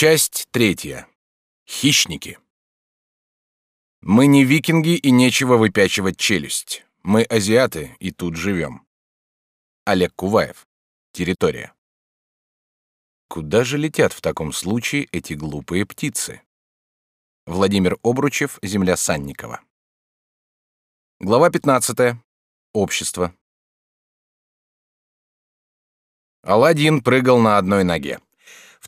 Часть третья. Хищники. Мы не викинги и нечего выпячивать челюсть. Мы азиаты и тут живем. Олег Куваев. Территория. Куда же летят в таком случае эти глупые птицы? Владимир Обручев, земля Санникова. Глава 15. Общество. Аладдин прыгал на одной ноге.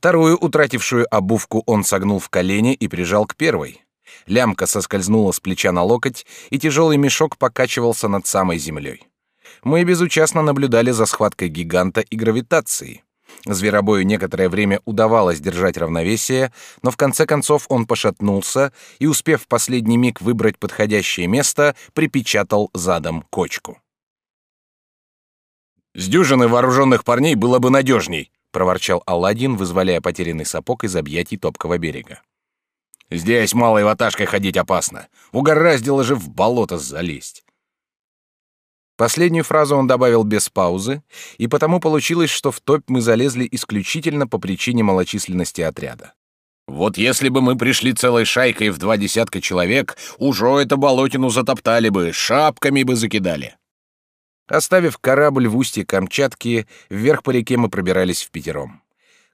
Вторую, утратившую обувку, он согнул в колени и прижал к первой. Лямка соскользнула с плеча на локоть, и тяжелый мешок покачивался над самой землей. Мы безучастно наблюдали за схваткой гиганта и гравитацией. Зверобою некоторое время удавалось держать равновесие, но в конце концов он пошатнулся и, успев в последний миг выбрать подходящее место, припечатал задом кочку. «С дюжины вооруженных парней было бы надежней», — проворчал Аладдин, вызволяя потерянный сапог из объятий топкого берега. «Здесь малой ваташкой ходить опасно. Угораздило же в болото залезть». Последнюю фразу он добавил без паузы, и потому получилось, что в топь мы залезли исключительно по причине малочисленности отряда. Вот если бы мы пришли целой шайкой в два десятка человек, уже это болотину затоптали бы, шапками бы закидали. Оставив корабль в устье Камчатки, вверх по реке мы пробирались в пятером.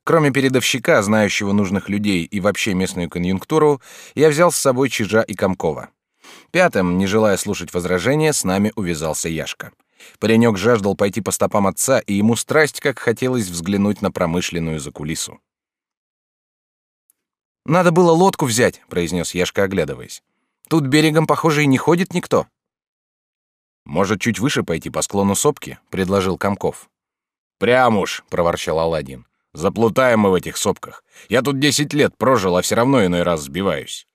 Кроме передовщика, знающего нужных людей и вообще местную конъюнктуру, я взял с собой Чижа и Комкова. Пятым, не желая слушать возражения, с нами увязался Яшка. Паренек жаждал пойти по стопам отца, и ему страсть как хотелось взглянуть на промышленную закулису. «Надо было лодку взять», — произнес Яшка, оглядываясь. «Тут берегом, похоже, и не ходит никто». «Может, чуть выше пойти по склону сопки?» — предложил Комков. «Прям уж», — проворчал Аладдин. «Заплутаем мы в этих сопках. Я тут десять лет прожил, а все равно иной раз сбиваюсь».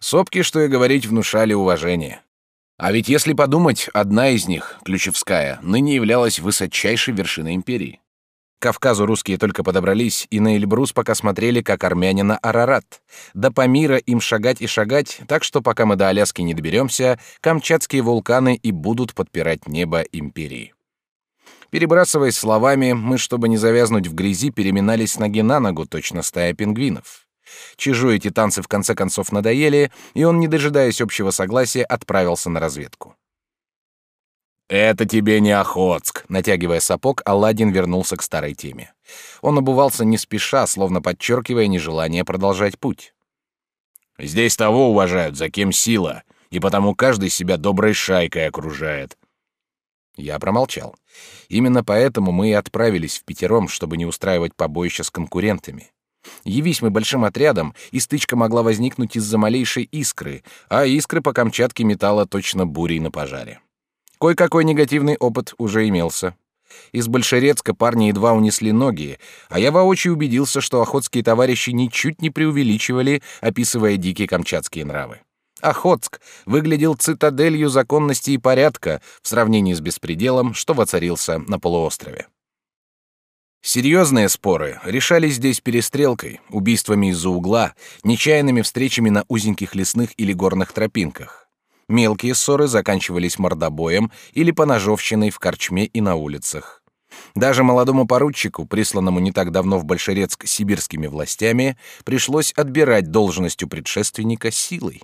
Сопки, что и говорить, внушали уважение. А ведь если подумать, одна из них, Ключевская, ныне являлась высочайшей вершиной империи. Кавказу русские только подобрались, и на Эльбрус пока смотрели, как армяне на Арарат. До Памира им шагать и шагать, так что пока мы до Аляски не доберемся, камчатские вулканы и будут подпирать небо империи. Перебрасываясь словами, мы, чтобы не завязнуть в грязи, переминались ноги на ногу, точно стая пингвинов. Чужие эти танцы в конце концов надоели, и он, не дожидаясь общего согласия, отправился на разведку. «Это тебе не Охотск», — натягивая сапог, Аладдин вернулся к старой теме. Он обувался не спеша, словно подчеркивая нежелание продолжать путь. «Здесь того уважают, за кем сила, и потому каждый себя доброй шайкой окружает». Я промолчал. Именно поэтому мы и отправились в пятером, чтобы не устраивать побоища с конкурентами. Явись мы большим отрядом, и стычка могла возникнуть из-за малейшей искры, а искры по Камчатке металла точно бурей на пожаре. Кое-какой негативный опыт уже имелся. Из Большерецка парни едва унесли ноги, а я воочию убедился, что охотские товарищи ничуть не преувеличивали, описывая дикие камчатские нравы. Охотск выглядел цитаделью законности и порядка в сравнении с беспределом, что воцарился на полуострове. Серьезные споры решались здесь перестрелкой, убийствами из-за угла, нечаянными встречами на узеньких лесных или горных тропинках. Мелкие ссоры заканчивались мордобоем или поножовщиной в корчме и на улицах. Даже молодому поручику, присланному не так давно в Большерецк сибирскими властями, пришлось отбирать должность у предшественника силой.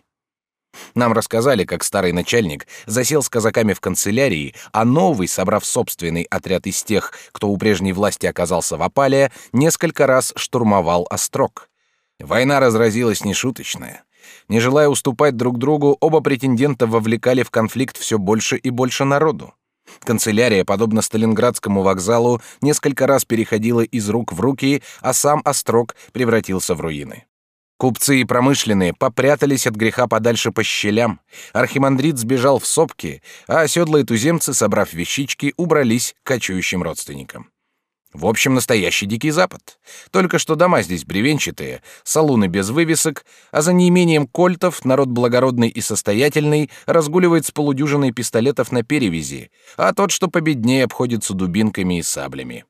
Нам рассказали, как старый начальник засел с казаками в канцелярии, а новый, собрав собственный отряд из тех, кто у прежней власти оказался в опале, несколько раз штурмовал острог. Война разразилась нешуточная. Не желая уступать друг другу, оба претендента вовлекали в конфликт все больше и больше народу. Канцелярия, подобно Сталинградскому вокзалу, несколько раз переходила из рук в руки, а сам острог превратился в руины. Купцы и промышленные попрятались от греха подальше по щелям, архимандрит сбежал в сопки, а оседлые туземцы, собрав вещички, убрались к кочующим родственникам. В общем, настоящий дикий запад. Только что дома здесь бревенчатые, салуны без вывесок, а за неимением кольтов народ благородный и состоятельный разгуливает с полудюжиной пистолетов на перевязи, а тот, что победнее, обходится дубинками и саблями.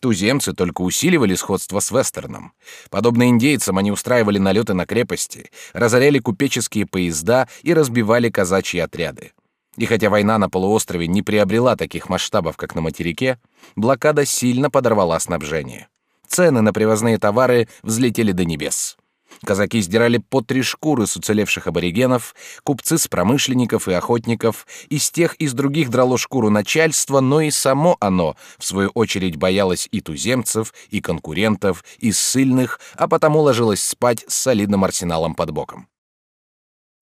Туземцы только усиливали сходство с вестерном. Подобно индейцам, они устраивали налеты на крепости, разоряли купеческие поезда и разбивали казачьи отряды. И хотя война на полуострове не приобрела таких масштабов, как на материке, блокада сильно подорвала снабжение. цены на привозные товары взлетели до небес. Казаки сдирали по три шкуры с уцелевших аборигенов, купцы с промышленников и охотников, из тех и из других драло шкуру начальства, но и само оно, в свою очередь, боялось и туземцев, и конкурентов, и ссыльных, а потому ложилось спать с солидным арсеналом под боком.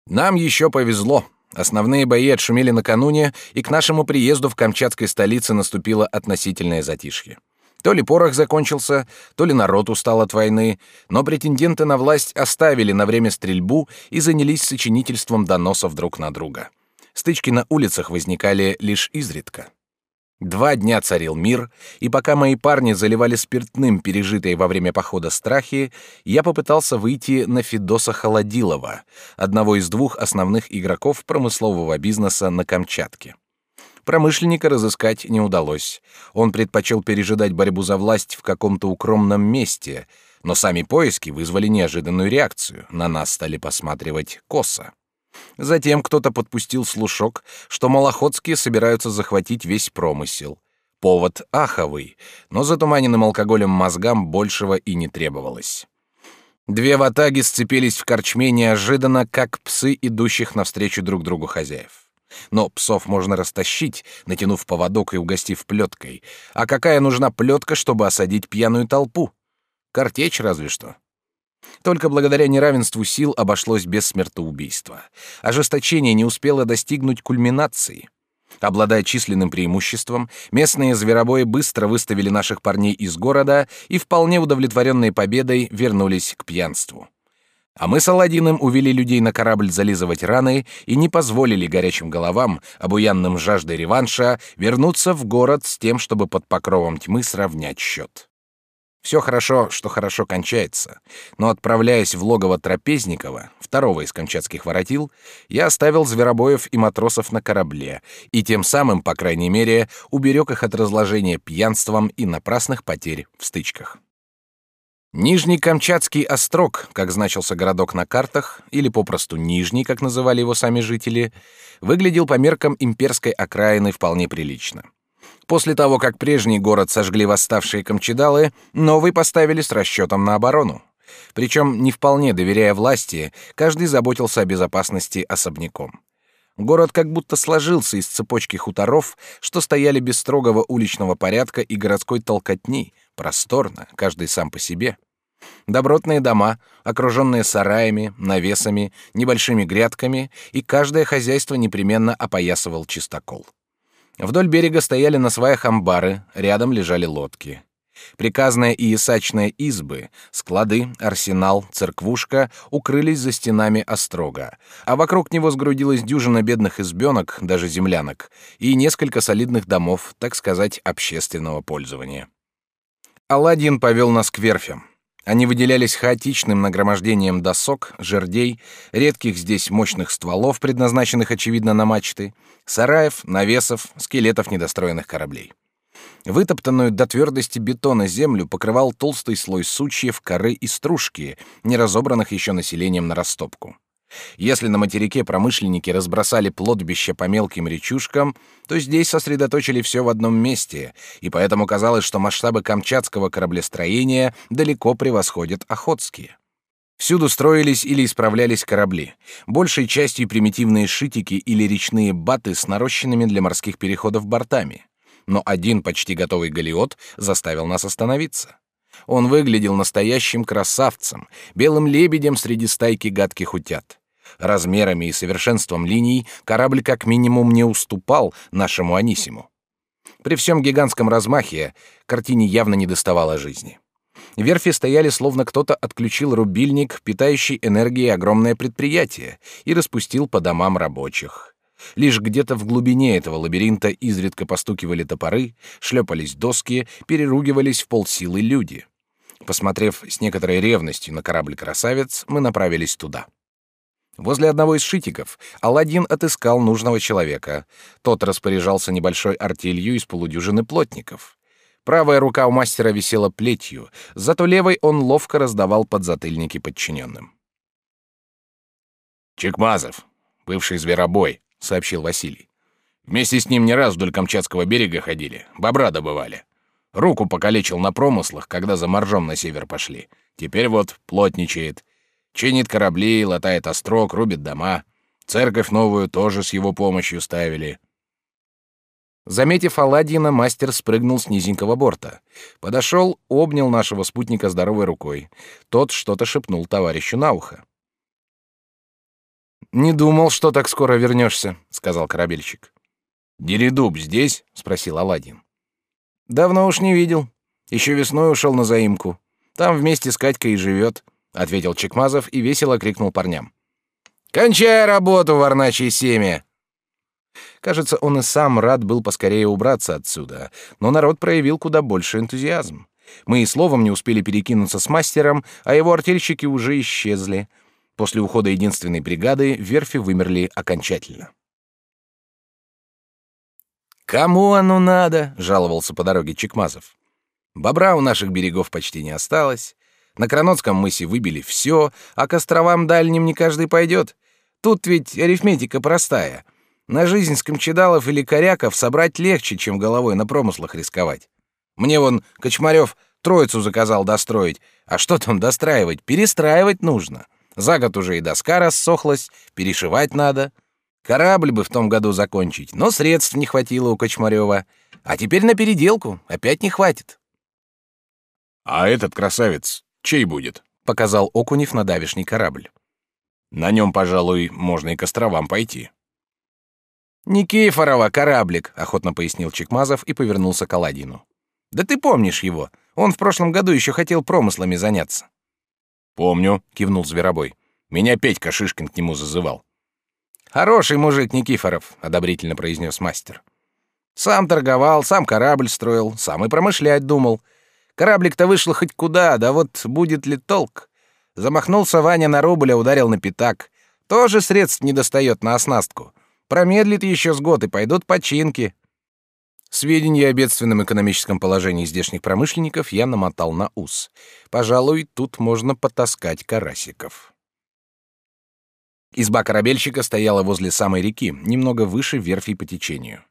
Нам еще повезло. Основные бои отшумели накануне, и к нашему приезду в Камчатской столице наступило относительное затишье. То ли порох закончился, то ли народ устал от войны, но претенденты на власть оставили на время стрельбу и занялись сочинительством доносов друг на друга. Стычки на улицах возникали лишь изредка. Два дня царил мир, и пока мои парни заливали спиртным пережитые во время похода страхи, я попытался выйти на Федоса Холодилова, одного из двух основных игроков промыслового бизнеса на Камчатке. Промышленника разыскать не удалось. Он предпочел пережидать борьбу за власть в каком-то укромном месте, но сами поиски вызвали неожиданную реакцию. На нас стали посматривать косо. Затем кто-то подпустил слушок, что малоходские собираются захватить весь промысел. Повод аховый, но затуманенным алкоголем мозгам большего и не требовалось. Две ватаги сцепились в корчме неожиданно, как псы, идущих навстречу друг другу хозяев. Но псов можно растащить, натянув поводок и угостив плеткой. А какая нужна плетка, чтобы осадить пьяную толпу? Картечь разве что. Только благодаря неравенству сил обошлось без смертоубийства. Ожесточение не успело достигнуть кульминации. Обладая численным преимуществом, местные зверобои быстро выставили наших парней из города и, вполне удовлетворенные победой, вернулись к пьянству. А мы с Аладдином увели людей на корабль зализывать раны и не позволили горячим головам, обуянным жаждой реванша, вернуться в город с тем, чтобы под покровом тьмы сравнять счет. Все хорошо, что хорошо кончается, но отправляясь в логово Трапезникова, второго из камчатских воротил, я оставил зверобоев и матросов на корабле и тем самым, по крайней мере, уберег их от разложения пьянством и напрасных потерь в стычках. Нижний Камчатский острог, как значился городок на картах, или попросту Нижний, как называли его сами жители, выглядел по меркам имперской окраины вполне прилично. После того, как прежний город сожгли восставшие камчедалы, новый поставили с расчетом на оборону. Причем, не вполне доверяя власти, каждый заботился о безопасности особняком. Город как будто сложился из цепочки хуторов, что стояли без строгого уличного порядка и городской толкотни, просторно, каждый сам по себе. Добротные дома, окруженные сараями, навесами, небольшими грядками, и каждое хозяйство непременно опоясывал чистокол. Вдоль берега стояли на сваях амбары, рядом лежали лодки. Приказная и ясачная избы, склады, арсенал, церквушка укрылись за стенами острога, а вокруг него сгрудилась дюжина бедных избенок, даже землянок, и несколько солидных домов, так сказать, общественного пользования. Аладдин повел нас к верфям. Они выделялись хаотичным нагромождением досок, жердей, редких здесь мощных стволов, предназначенных, очевидно, на мачты, сараев, навесов, скелетов недостроенных кораблей. Вытоптанную до твердости бетона землю покрывал толстый слой сучьев, коры и стружки, не разобранных еще населением на растопку. Если на материке промышленники разбросали плотбища по мелким речушкам, то здесь сосредоточили все в одном месте, и поэтому казалось, что масштабы камчатского кораблестроения далеко превосходят охотские. Всюду строились или исправлялись корабли, большей частью примитивные шитики или речные баты с нарощенными для морских переходов бортами но один почти готовый галеот заставил нас остановиться. Он выглядел настоящим красавцем, белым лебедем среди стайки гадких утят. Размерами и совершенством линий корабль как минимум не уступал нашему Анисиму. При всем гигантском размахе картине явно не доставало жизни. Верфи стояли, словно кто-то отключил рубильник, питающий энергией огромное предприятие, и распустил по домам рабочих. Лишь где-то в глубине этого лабиринта изредка постукивали топоры, шлепались доски, переругивались в полсилы люди. Посмотрев с некоторой ревностью на корабль-красавец, мы направились туда. Возле одного из шитиков Аладдин отыскал нужного человека. Тот распоряжался небольшой артелью из полудюжины плотников. Правая рука у мастера висела плетью, зато левой он ловко раздавал подзатыльники подчиненным. «Чекмазов, бывший зверобой, сообщил Василий. Вместе с ним не раз вдоль Камчатского берега ходили, бобра добывали. Руку покалечил на промыслах, когда за моржом на север пошли. Теперь вот плотничает. Чинит корабли, латает острог, рубит дома. Церковь новую тоже с его помощью ставили. Заметив Аладдина, мастер спрыгнул с низенького борта. Подошел, обнял нашего спутника здоровой рукой. Тот что-то шепнул товарищу на ухо. «Не думал, что так скоро вернешься», — сказал корабельщик. «Деридуб здесь?» — спросил Аладдин. Давно уж не видел. Еще весной ушел на заимку. Там вместе с Катькой и живет, ответил Чекмазов и весело крикнул парням. Кончай работу, варначье семя! Кажется, он и сам рад был поскорее убраться отсюда, но народ проявил куда больше энтузиазм. Мы и словом не успели перекинуться с мастером, а его артельщики уже исчезли. После ухода единственной бригады верфи вымерли окончательно. «Кому оно надо?» — жаловался по дороге Чекмазов. «Бобра у наших берегов почти не осталось. На Кранотском мысе выбили все, а к островам дальним не каждый пойдет. Тут ведь арифметика простая. На жизнь скомчедалов или коряков собрать легче, чем головой на промыслах рисковать. Мне вон Кочмарев троицу заказал достроить. А что там достраивать? Перестраивать нужно. За год уже и доска рассохлась, перешивать надо. Корабль бы в том году закончить, но средств не хватило у Кочмарева. А теперь на переделку опять не хватит. А этот красавец чей будет? Показал Окунев на давишний корабль. На нем, пожалуй, можно и к островам пойти. Никифорова кораблик, охотно пояснил Чекмазов и повернулся к Аладдину. Да ты помнишь его? Он в прошлом году еще хотел промыслами заняться. Помню, кивнул Зверобой. Меня Петька Шишкин к нему зазывал. Хороший мужик Никифоров, одобрительно произнес мастер. Сам торговал, сам корабль строил, сам и промышлять думал. Кораблик-то вышел хоть куда, да вот будет ли толк? Замахнулся Ваня на рубль, а ударил на пятак. Тоже средств не достает на оснастку. Промедлит еще с год и пойдут починки. Сведения о бедственном экономическом положении здешних промышленников я намотал на ус. Пожалуй, тут можно потаскать карасиков. Изба корабельщика стояла возле самой реки, немного выше верфи по течению.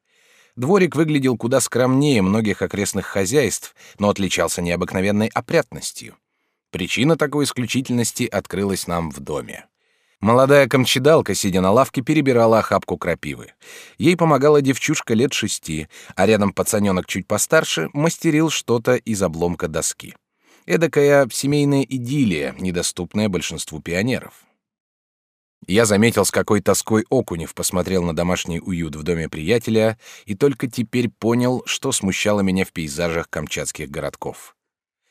Дворик выглядел куда скромнее многих окрестных хозяйств, но отличался необыкновенной опрятностью. Причина такой исключительности открылась нам в доме. Молодая камчедалка, сидя на лавке, перебирала охапку крапивы. Ей помогала девчушка лет шести, а рядом пацаненок чуть постарше мастерил что-то из обломка доски. Эдакая семейная идиллия, недоступная большинству пионеров. Я заметил, с какой тоской Окунев посмотрел на домашний уют в доме приятеля, и только теперь понял, что смущало меня в пейзажах камчатских городков.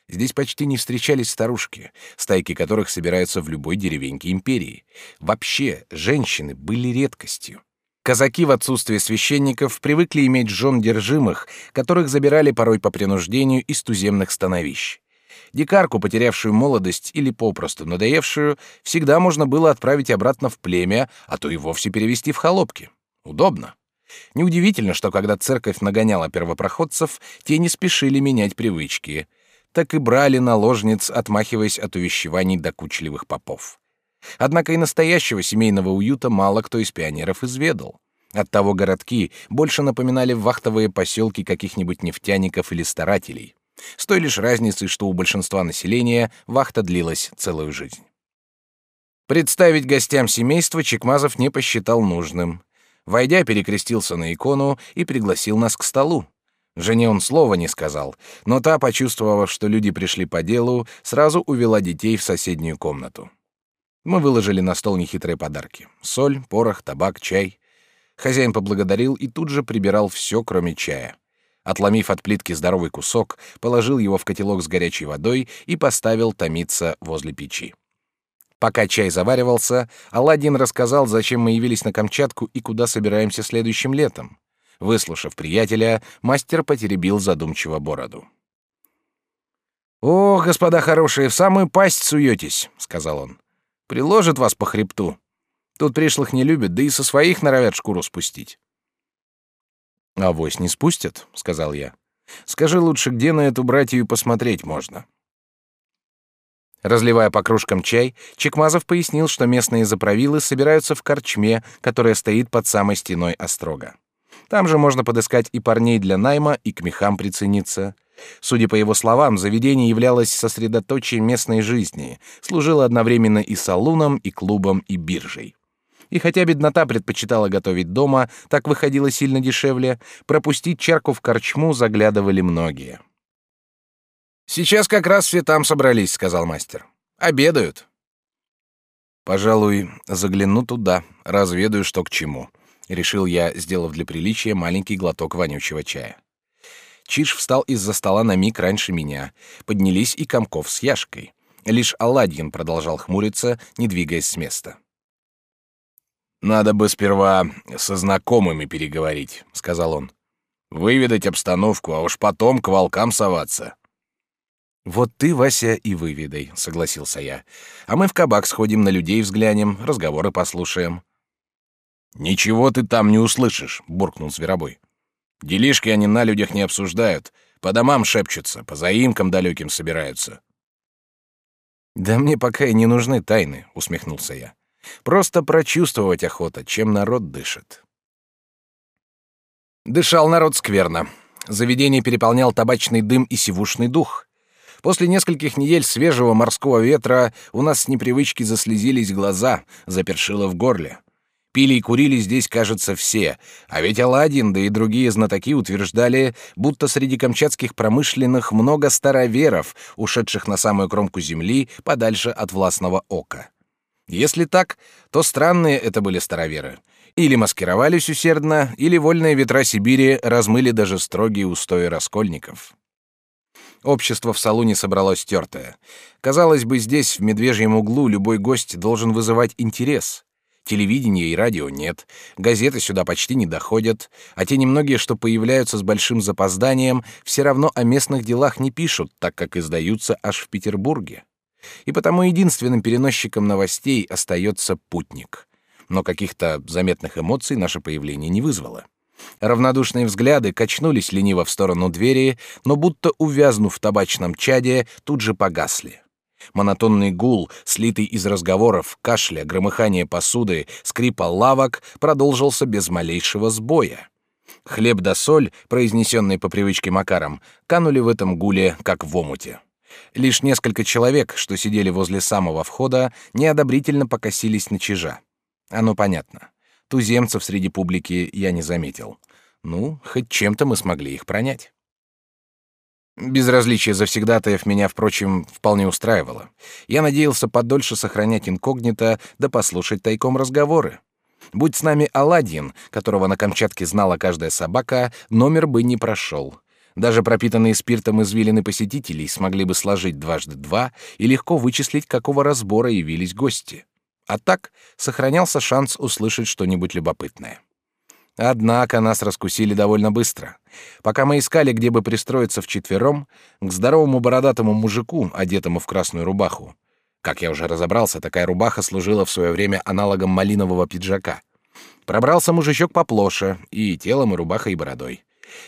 Здесь почти не встречались старушки, стайки которых собираются в любой деревеньке империи. Вообще, женщины были редкостью. Казаки в отсутствие священников привыкли иметь жен держимых, которых забирали порой по принуждению из туземных становищ. Дикарку, потерявшую молодость или попросту надоевшую, всегда можно было отправить обратно в племя, а то и вовсе перевести в холопки. Удобно. Неудивительно, что когда церковь нагоняла первопроходцев, те не спешили менять привычки. Так и брали наложниц, отмахиваясь от увещеваний докучливых попов. Однако и настоящего семейного уюта мало кто из пионеров изведал. Оттого городки больше напоминали вахтовые поселки каких-нибудь нефтяников или старателей. С той лишь разницей, что у большинства населения вахта длилась целую жизнь. Представить гостям семейства Чекмазов не посчитал нужным. Войдя, перекрестился на икону и пригласил нас к столу. Жене он слова не сказал, но та, почувствовав, что люди пришли по делу, сразу увела детей в соседнюю комнату. Мы выложили на стол нехитрые подарки: соль, порох, табак, чай. Хозяин поблагодарил и тут же прибирал все, кроме чая. Отломив от плитки здоровый кусок, положил его в котелок с горячей водой и поставил томиться возле печи. Пока чай заваривался, Аладдин рассказал, зачем мы явились на Камчатку и куда собираемся следующим летом. Выслушав приятеля, мастер потеребил задумчиво бороду. «О, господа хорошие, в самую пасть суетесь», — сказал он. «Приложит вас по хребту. Тут пришлых не любят, да и со своих норовят шкуру спустить. «Авось не спустят», — сказал я. «Скажи лучше, где на эту братью посмотреть можно?» Разливая по кружкам чай, Чекмазов пояснил, что местные заправилы собираются в корчме, которая стоит под самой стеной острога. Там же можно подыскать и парней для найма, и к мехам прицениться — Судя по его словам, заведение являлось сосредоточием местной жизни, служило одновременно и салуном, и клубом, и биржей. И хотя беднота предпочитала готовить дома, так выходило сильно дешевле, пропустить чарку в корчму заглядывали многие. «Сейчас как раз все там собрались», — сказал мастер. «Обедают». «Пожалуй, загляну туда, разведаю, что к чему», — решил я, сделав для приличия маленький глоток вонючего чая. Чиж встал из-за стола на миг раньше меня. Поднялись и Комков с Яшкой. Лишь Аладьин продолжал хмуриться, не двигаясь с места. «Надо бы сперва со знакомыми переговорить», — сказал он. «Выведать обстановку, а уж потом к волкам соваться». «Вот ты, Вася, и выведай», — согласился я. «А мы в кабак сходим, на людей взглянем, разговоры послушаем». «Ничего ты там не услышишь», — буркнул Зверобой. «Делишки они на людях не обсуждают, по домам шепчутся, по заимкам далеким собираются». «Да мне пока и не нужны тайны», — усмехнулся я. «Просто прочувствовать охота, чем народ дышит». Дышал народ скверно. Заведение переполнял табачный дым и сивушный дух. После нескольких недель свежего морского ветра у нас с непривычки заслезились глаза, запершило в горле. Пили и курили здесь, кажется, все, а ведь Аладдин, да и другие знатоки утверждали, будто среди камчатских промышленных много староверов, ушедших на самую кромку земли, подальше от властного ока. Если так, то странные это были староверы. Или маскировались усердно, или вольные ветра Сибири размыли даже строгие устои раскольников. Общество в салуне собралось тертое. Казалось бы, здесь, в медвежьем углу, любой гость должен вызывать интерес. Телевидения и радио нет, газеты сюда почти не доходят, а те немногие, что появляются с большим запозданием, все равно о местных делах не пишут, так как издаются аж в Петербурге. И потому единственным переносчиком новостей остается путник. Но каких-то заметных эмоций наше появление не вызвало. Равнодушные взгляды качнулись лениво в сторону двери, но будто увязнув в табачном чаде, тут же погасли. Монотонный гул, слитый из разговоров, кашля, громыхания посуды, скрипа лавок, продолжился без малейшего сбоя. Хлеб да соль, произнесенные по привычке Макаром, канули в этом гуле, как в омуте. Лишь несколько человек, что сидели возле самого входа, неодобрительно покосились на чижа. Оно понятно. Туземцев среди публики я не заметил. Ну, хоть чем-то мы смогли их пронять. Безразличие завсегдатаев меня, впрочем, вполне устраивало. Я надеялся подольше сохранять инкогнито да послушать тайком разговоры. Будь с нами Аладдин, которого на Камчатке знала каждая собака, номер бы не прошел. Даже пропитанные спиртом извилины посетителей смогли бы сложить дважды два и легко вычислить, какого разбора явились гости. А так сохранялся шанс услышать что-нибудь любопытное. Однако нас раскусили довольно быстро. Пока мы искали, где бы пристроиться вчетвером, к здоровому бородатому мужику, одетому в красную рубаху. Как я уже разобрался, такая рубаха служила в свое время аналогом малинового пиджака. Пробрался мужичок поплоше, и телом, и рубахой, и бородой.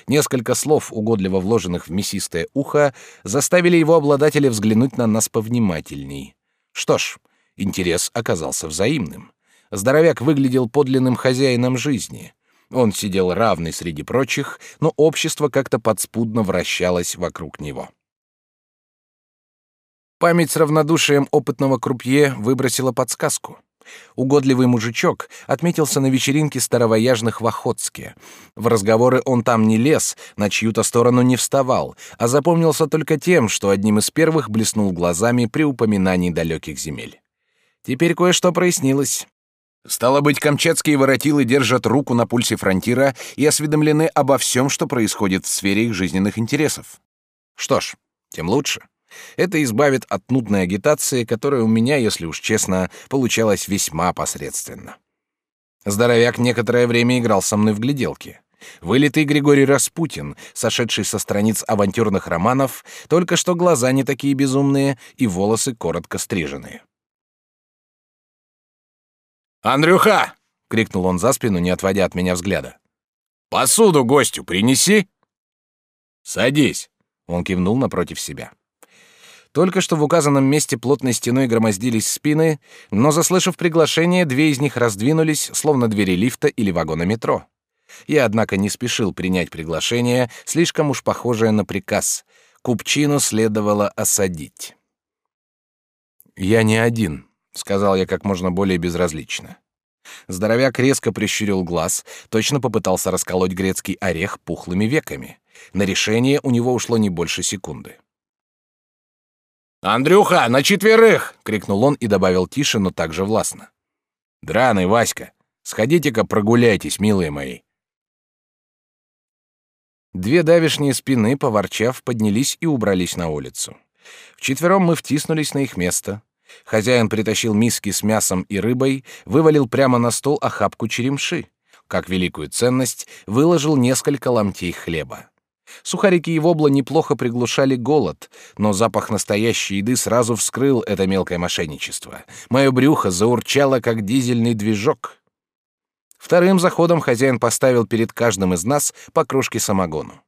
Несколько слов, угодливо вложенных в мясистое ухо, заставили его обладателя взглянуть на нас повнимательней. Что ж, интерес оказался взаимным. Здоровяк выглядел подлинным хозяином жизни. Он сидел равный среди прочих, но общество как-то подспудно вращалось вокруг него. Память с равнодушием опытного крупье выбросила подсказку. Угодливый мужичок отметился на вечеринке старовояжных в Охотске. В разговоры он там не лез, на чью-то сторону не вставал, а запомнился только тем, что одним из первых блеснул глазами при упоминании далеких земель. Теперь кое-что прояснилось. Стало быть, камчатские воротилы держат руку на пульсе фронтира и осведомлены обо всем, что происходит в сфере их жизненных интересов. Что ж, тем лучше. Это избавит от нудной агитации, которая у меня, если уж честно, получалась весьма посредственно. Здоровяк некоторое время играл со мной в гляделки. Вылитый Григорий Распутин, сошедший со страниц авантюрных романов, только что глаза не такие безумные и волосы коротко стриженные. «Андрюха!» — крикнул он за спину, не отводя от меня взгляда. «Посуду гостю принеси!» «Садись!» — он кивнул напротив себя. Только что в указанном месте плотной стеной громоздились спины, но, заслышав приглашение, две из них раздвинулись, словно двери лифта или вагона метро. Я, однако, не спешил принять приглашение, слишком уж похожее на приказ. Купчину следовало осадить. «Я не один», — сказал я как можно более безразлично. Здоровяк резко прищурил глаз, точно попытался расколоть грецкий орех пухлыми веками. На решение у него ушло не больше секунды. «Андрюха, на четверых!» — крикнул он и добавил тише, но также властно. «Драный, Васька, сходите-ка прогуляйтесь, милые мои». Две давишние спины, поворчав, поднялись и убрались на улицу. Вчетвером мы втиснулись на их место. Хозяин притащил миски с мясом и рыбой, вывалил прямо на стол охапку черемши. Как великую ценность, выложил несколько ломтей хлеба. Сухарики и вобла неплохо приглушали голод, но запах настоящей еды сразу вскрыл это мелкое мошенничество. Мое брюхо заурчало, как дизельный движок. Вторым заходом хозяин поставил перед каждым из нас по кружке самогону.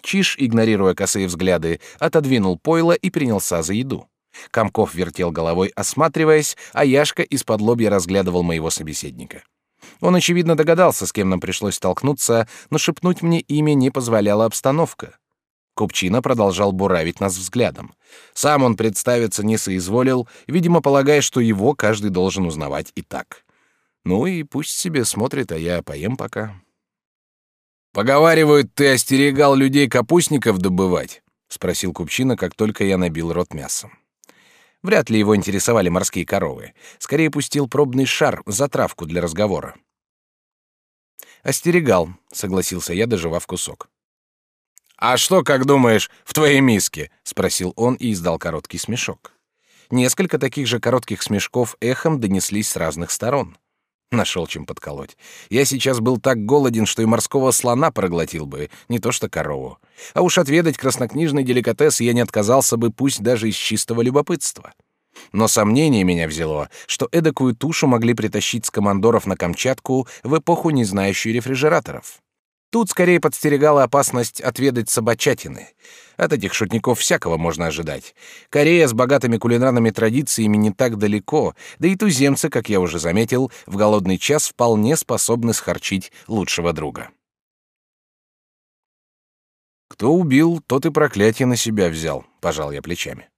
Чиж, игнорируя косые взгляды, отодвинул пойло и принялся за еду. Комков вертел головой, осматриваясь, а Яшка из-под лобья разглядывал моего собеседника. Он, очевидно, догадался, с кем нам пришлось столкнуться, но шепнуть мне имя не позволяла обстановка. Купчина продолжал буравить нас взглядом. Сам он представиться не соизволил, видимо, полагая, что его каждый должен узнавать и так. Ну и пусть себе смотрит, а я поем пока. «Поговаривают, ты остерегал людей капустников добывать?» — спросил Купчина, как только я набил рот мясом. Вряд ли его интересовали морские коровы. Скорее пустил пробный шар, затравку для разговора. «Остерегал», — согласился я, доживав кусок. «А что, как думаешь, в твоей миске?» — спросил он и издал короткий смешок. Несколько таких же коротких смешков эхом донеслись с разных сторон. Нашел чем подколоть. Я сейчас был так голоден, что и морского слона проглотил бы, не то что корову. А уж отведать краснокнижный деликатес я не отказался бы, пусть даже из чистого любопытства. Но сомнение меня взяло, что эдакую тушу могли притащить с командоров на Камчатку в эпоху, не знающую рефрижераторов. Тут скорее подстерегала опасность отведать собачатины. От этих шутников всякого можно ожидать. Корея с богатыми кулинарными традициями не так далеко, да и туземцы, как я уже заметил, в голодный час вполне способны схарчить лучшего друга. «Кто убил, тот и проклятие на себя взял», — пожал я плечами.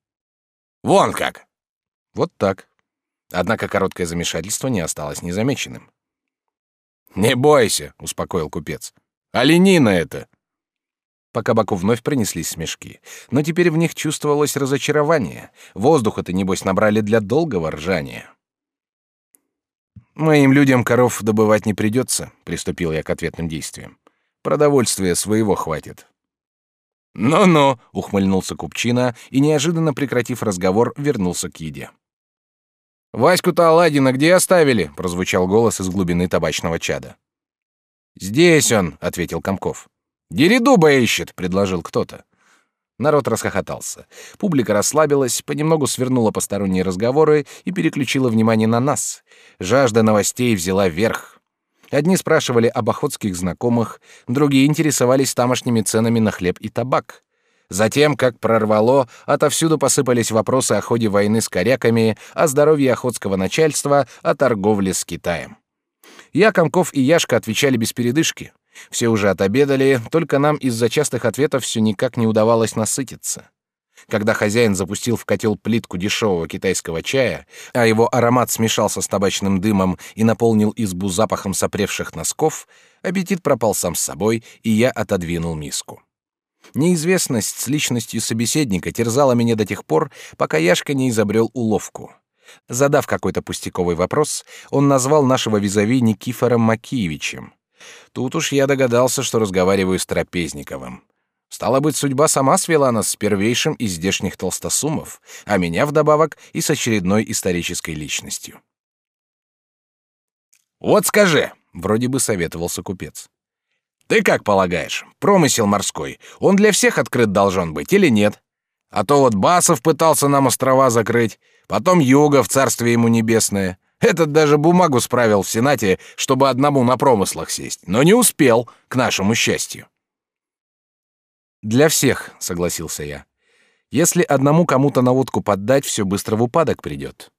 «Вон как!» Вот так. Однако короткое замешательство не осталось незамеченным. «Не бойся», — успокоил купец. Оленина это!» По кабаку вновь пронеслись смешки, но теперь в них чувствовалось разочарование. Воздуха-то, небось, набрали для долгого ржания. «Моим людям коров добывать не придется», — приступил я к ответным действиям. «Продовольствия своего хватит». «Ну-ну», — ухмыльнулся Купчина и, неожиданно прекратив разговор, вернулся к еде. «Ваську-то Аладдина где оставили?» — прозвучал голос из глубины табачного чада. «Здесь он», — ответил Комков. «Деридуба ищет», — предложил кто-то. Народ расхохотался. Публика расслабилась, понемногу свернула посторонние разговоры и переключила внимание на нас. Жажда новостей взяла верх. Одни спрашивали об охотских знакомых, другие интересовались тамошними ценами на хлеб и табак. Затем, как прорвало, отовсюду посыпались вопросы о ходе войны с коряками, о здоровье охотского начальства, о торговле с Китаем. Я, Комков и Яшка отвечали без передышки. Все уже отобедали, только нам из-за частых ответов все никак не удавалось насытиться. Когда хозяин запустил в котел плитку дешевого китайского чая, а его аромат смешался с табачным дымом и наполнил избу запахом сопревших носков, аппетит пропал сам с собой, и я отодвинул миску. Неизвестность с личностью собеседника терзала меня до тех пор, пока Яшка не изобрел уловку — Задав какой-то пустяковый вопрос, он назвал нашего визави Никифором Макиевичем. Тут уж я догадался, что разговариваю с Трапезниковым. Стало быть, судьба сама свела нас с первейшим из здешних толстосумов, а меня вдобавок и с очередной исторической личностью. «Вот скажи», — вроде бы советовался купец. «Ты как полагаешь, промысел морской, он для всех открыт должен быть или нет? А то вот Басов пытался нам острова закрыть, Потом Юга в царстве ему небесное. Этот даже бумагу справил в Сенате, чтобы одному на промыслах сесть, но не успел, к нашему счастью. «Для всех», — согласился я. «Если одному кому-то на водку поддать, все быстро в упадок придет».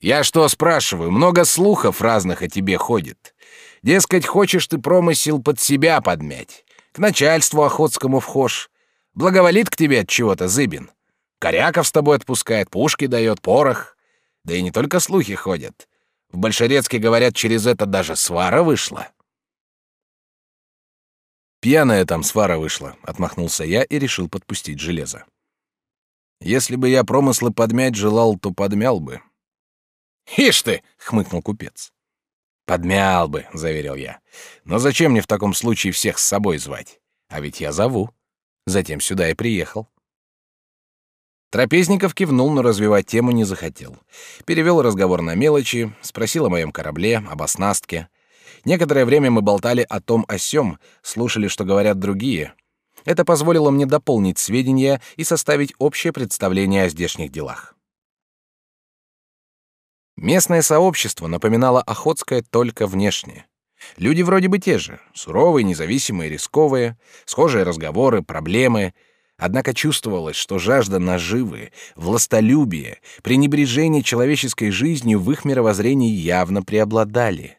Я что спрашиваю, много слухов разных о тебе ходит. Дескать, хочешь ты промысел под себя подмять. К начальству охотскому вхож. Благоволит к тебе от чего-то Зыбин. Коряков с тобой отпускает, пушки дает, порох. Да и не только слухи ходят. В Большерецке, говорят, через это даже свара вышла. Пьяная там свара вышла, отмахнулся я и решил подпустить железо. Если бы я промыслы подмять желал, то подмял бы. Ишь ты, хмыкнул купец. Подмял бы, заверил я. Но зачем мне в таком случае всех с собой звать? А ведь я зову. Затем сюда и приехал. Трапезников кивнул, но развивать тему не захотел. Перевел разговор на мелочи, спросил о моем корабле, об оснастке. Некоторое время мы болтали о том о сём, слушали, что говорят другие. Это позволило мне дополнить сведения и составить общее представление о здешних делах. Местное сообщество напоминало Охотское только внешне. Люди вроде бы те же, суровые, независимые, рисковые, схожие разговоры, проблемы. Однако чувствовалось, что жажда наживы, властолюбие, пренебрежение человеческой жизнью в их мировоззрении явно преобладали.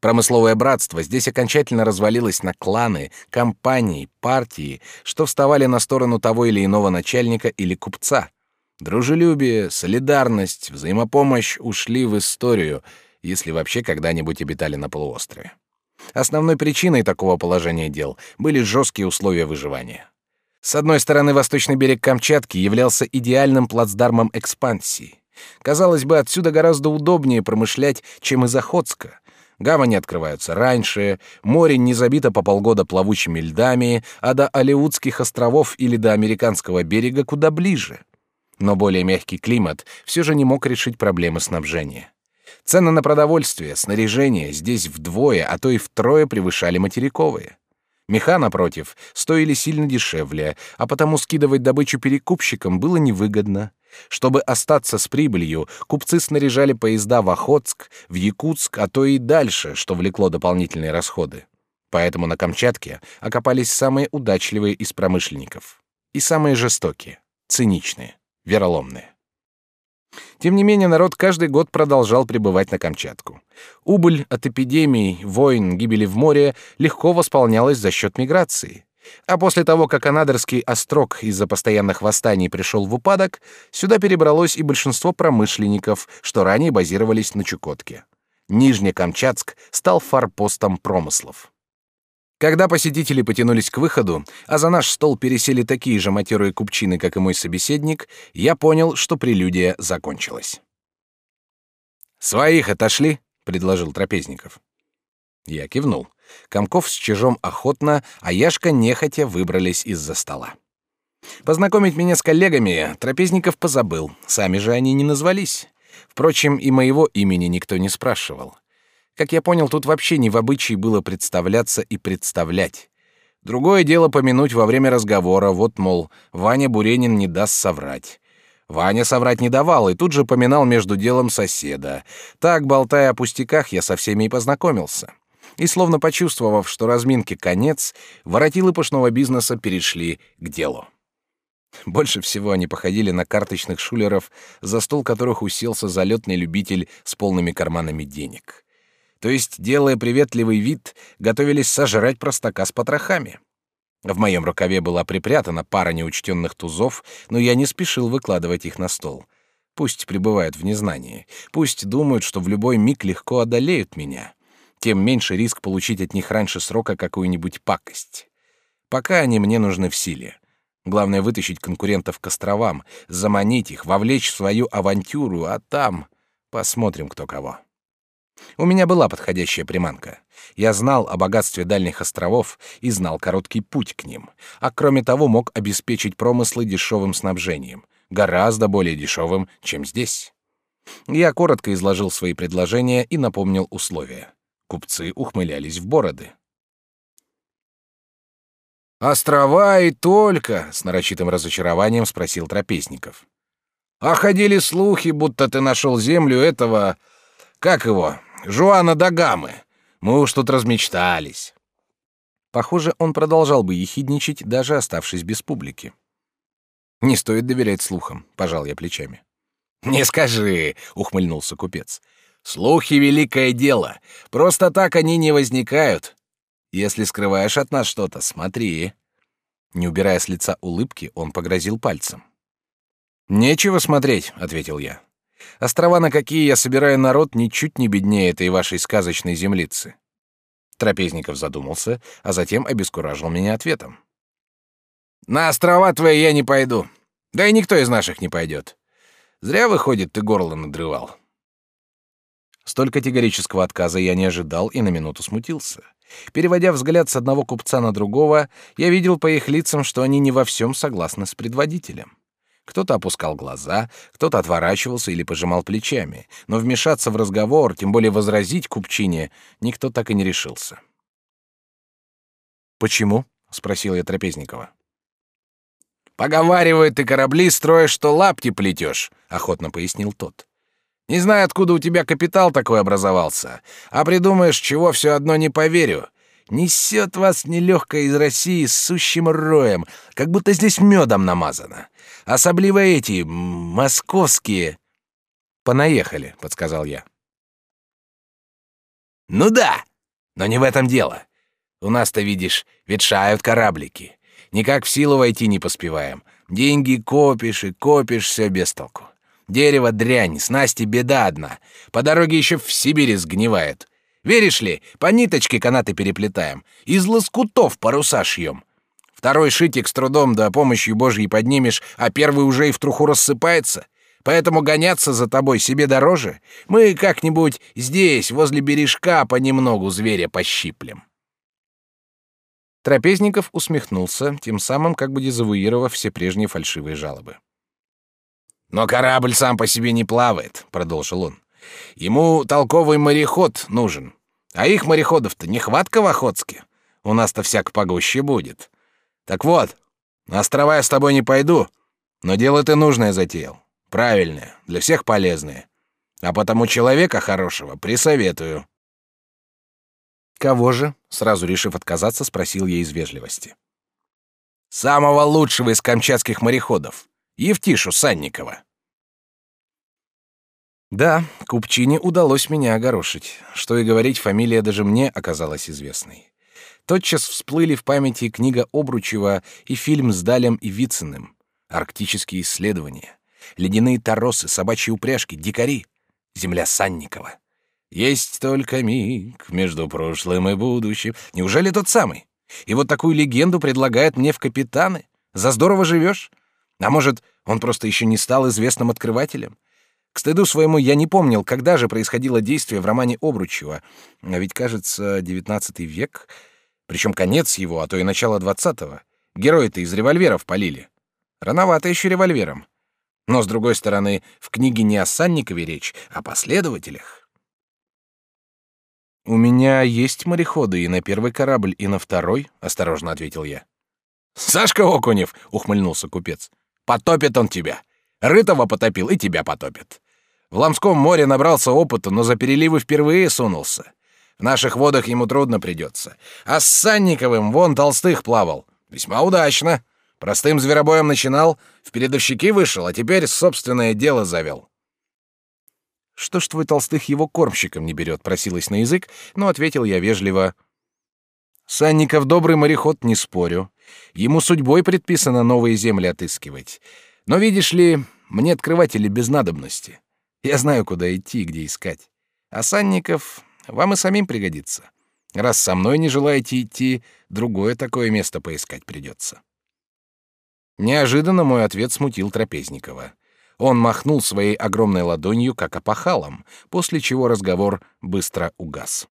Промысловое братство здесь окончательно развалилось на кланы, компании, партии, что вставали на сторону того или иного начальника или купца. Дружелюбие, солидарность, взаимопомощь ушли в историю, если вообще когда-нибудь обитали на полуострове. Основной причиной такого положения дел были жесткие условия выживания. С одной стороны, восточный берег Камчатки являлся идеальным плацдармом экспансии. Казалось бы, отсюда гораздо удобнее промышлять, чем из Охотска, Гавани открываются раньше, море не забито по полгода плавучими льдами, а до Алеутских островов или до американского берега куда ближе. Но более мягкий климат все же не мог решить проблемы снабжения. Цены на продовольствие, снаряжение здесь вдвое, а то и втрое превышали материковые. Меха, напротив, стоили сильно дешевле, а потому скидывать добычу перекупщикам было невыгодно. Чтобы остаться с прибылью, купцы снаряжали поезда в Охотск, в Якутск, а то и дальше, что влекло дополнительные расходы. Поэтому на Камчатке окопались самые удачливые из промышленников. И самые жестокие, циничные, вероломные. Тем не менее, народ каждый год продолжал пребывать на Камчатку. Убыль от эпидемий, войн, гибели в море легко восполнялась за счет миграции. А после того, как Анадырский острог из-за постоянных восстаний пришел в упадок, сюда перебралось и большинство промышленников, что ранее базировались на Чукотке. Нижнекамчатск стал форпостом промыслов. Когда посетители потянулись к выходу, а за наш стол пересели такие же матерые купчины, как и мой собеседник, я понял, что прелюдия закончилась. «Своих отошли?» — предложил Трапезников. Я кивнул. Комков с Чижом охотно, а Яшка нехотя выбрались из-за стола. Познакомить меня с коллегами Трапезников позабыл, сами же они не назвались. Впрочем, и моего имени никто не спрашивал. Как я понял, тут вообще не в обычае было представляться и представлять. Другое дело помянуть во время разговора, вот, мол, Ваня Буренин не даст соврать. Ваня соврать не давал и тут же поминал между делом соседа. Так, болтая о пустяках, я со всеми и познакомился и, словно почувствовав, что разминки конец, воротилы пушного бизнеса перешли к делу. Больше всего они походили на карточных шулеров, за стол которых уселся залетный любитель с полными карманами денег. То есть, делая приветливый вид, готовились сожрать простака с потрохами. В моем рукаве была припрятана пара неучтенных тузов, но я не спешил выкладывать их на стол. Пусть пребывают в незнании, пусть думают, что в любой миг легко одолеют меня тем меньше риск получить от них раньше срока какую-нибудь пакость. Пока они мне нужны в силе. Главное вытащить конкурентов к островам, заманить их, вовлечь в свою авантюру, а там посмотрим, кто кого. У меня была подходящая приманка. Я знал о богатстве дальних островов и знал короткий путь к ним, а кроме того мог обеспечить промыслы дешевым снабжением, гораздо более дешевым, чем здесь. Я коротко изложил свои предложения и напомнил условия. Купцы ухмылялись в бороды. «Острова и только!» — с нарочитым разочарованием спросил Трапезников. «А ходили слухи, будто ты нашел землю этого... Как его? Жуана Дагамы. Мы уж тут размечтались». Похоже, он продолжал бы ехидничать, даже оставшись без публики. «Не стоит доверять слухам», — пожал я плечами. Не скажи, ухмыльнулся купец. Слухи великое дело. Просто так они не возникают. Если скрываешь от нас что-то, смотри. Не убирая с лица улыбки, он погрозил пальцем. Нечего смотреть, ответил я. Острова, на какие я собираю народ, ничуть не беднее этой вашей сказочной землицы. Трапезников задумался, а затем обескуражил меня ответом. На острова твои я не пойду. Да и никто из наших не пойдет. Зря выходит, ты горло надрывал. Столь категорического отказа я не ожидал и на минуту смутился. Переводя взгляд с одного купца на другого, я видел по их лицам, что они не во всем согласны с предводителем. Кто-то опускал глаза, кто-то отворачивался или пожимал плечами, но вмешаться в разговор, тем более возразить купчине, никто так и не решился. «Почему?» — спросил я Трапезникова. «Поговаривают, ты корабли строишь, что лапти плетешь», — охотно пояснил тот. «Не знаю, откуда у тебя капитал такой образовался, а придумаешь, чего все одно не поверю. Несет вас нелегкая из России с сущим роем, как будто здесь медом намазано. Особливо эти, московские. Понаехали, подсказал я. Ну да, но не в этом дело. У нас-то, видишь, ветшают кораблики. Никак в силу войти не поспеваем. Деньги копишь и копишь все без толку. Дерево дрянь, снасти беда одна. По дороге еще в Сибири сгнивает. Веришь ли, по ниточке канаты переплетаем, из лоскутов паруса шьем. Второй шитик с трудом да помощью Божьей поднимешь, а первый уже и в труху рассыпается. Поэтому гоняться за тобой себе дороже. Мы как-нибудь здесь, возле бережка, понемногу зверя пощиплем. Трапезников усмехнулся, тем самым как бы дезавуировав все прежние фальшивые жалобы. «Но корабль сам по себе не плавает», — продолжил он. Ему толковый мореход нужен. А их мореходов-то нехватка в Охотске. У нас-то всяк погуще будет. Так вот, на острова я с тобой не пойду, но дело ты нужное затеял. Правильное, для всех полезное. А потому человека хорошего присоветую. Кого же? Сразу решив отказаться, спросил я из вежливости. Самого лучшего из камчатских мореходов, Евтишу Санникова. Да, Купчине удалось меня огорошить. Что и говорить, фамилия даже мне оказалась известной. Тотчас всплыли в памяти книга Обручева и фильм с Далем и Вициным. Арктические исследования. Ледяные торосы, собачьи упряжки, дикари. Земля Санникова. Есть только миг между прошлым и будущим. Неужели тот самый? И вот такую легенду предлагает мне в капитаны. За здорово живешь? А может, он просто еще не стал известным открывателем? К стыду своему я не помнил, когда же происходило действие в романе Обручева. А ведь, кажется, девятнадцатый век, причем конец его, а то и начало двадцатого. Герои-то из револьверов полили. Рановато еще револьвером. Но, с другой стороны, в книге не о Санникове речь, а о последователях. «У меня есть мореходы и на первый корабль, и на второй», — осторожно ответил я. «Сашка Окунев!» — ухмыльнулся купец. «Потопит он тебя. Рытого потопил и тебя потопит. В Ламском море набрался опыта, но за переливы впервые сунулся. В наших водах ему трудно придется. А с Санниковым вон Толстых плавал. Весьма удачно. Простым зверобоем начинал, в передовщики вышел, а теперь собственное дело завел. «Что ж твой Толстых его кормщиком не берет?» — просилась на язык, но ответил я вежливо. «Санников добрый мореход, не спорю. Ему судьбой предписано новые земли отыскивать. Но видишь ли, мне открыватели без надобности. Я знаю, куда идти и где искать. А Санников вам и самим пригодится. Раз со мной не желаете идти, другое такое место поискать придется. Неожиданно мой ответ смутил Трапезникова. Он махнул своей огромной ладонью, как опахалом, после чего разговор быстро угас.